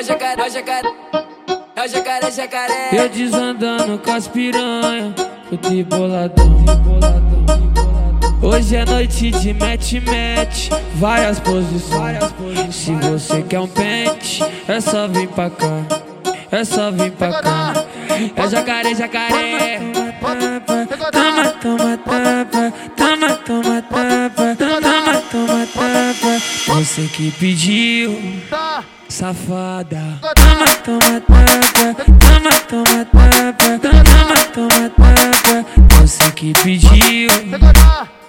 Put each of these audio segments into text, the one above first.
é o jacaré, é o jacaré. É o jacaré, jacaré. Eu desandando com as piranha, fute boladão, boladão. Hoje é noite de match-match, várias posições. Se você quer um pente, é só vir pra cá, é só vir pra cá. É jacaré, jacaré. Toma, toma, toma, Você que pediu, safada. Toma, toma, tapa, toma, toma, tapa, toma, toma, tapa. Você que pediu,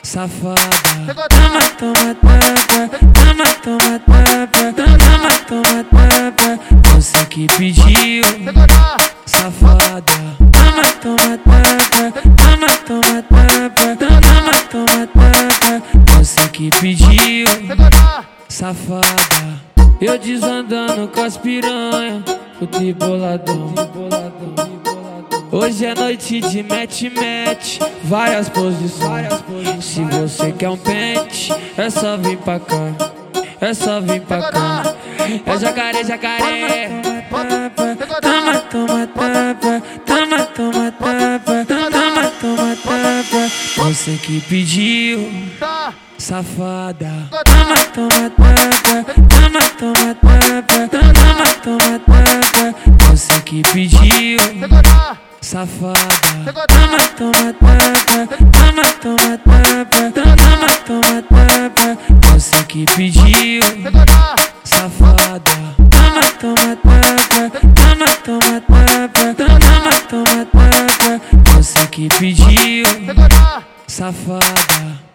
safada. Toma, toma, tapa, toma, toma, tapa, toma, toma, tapa. Você que pediu, safada. Toma, toma, tapa, toma, toma, tapa, toma, toma, tapa. Você que pediu, safada. Eu desandando com as piranha, fute boladão. Hoje é noite de match-match, várias posições. Se você quer um pente, é só vir pra cá, é só vir pra cá. É jacaré, jacaré. Toma, toma, tapa, toma, toma, tapa, toma, toma, tapa. Você que pediu, Safada. Toma, toma, tapa. Toma, toma, tapa. Toma, toma, tapa. Você que pediu. Safada. Toma, toma, tapa. Toma, toma, tapa. Toma, toma, tapa. Você que pediu. Safada. Toma, toma, tapa. Toma, toma, tapa. Toma, toma, tapa. Você que pediu. Safada.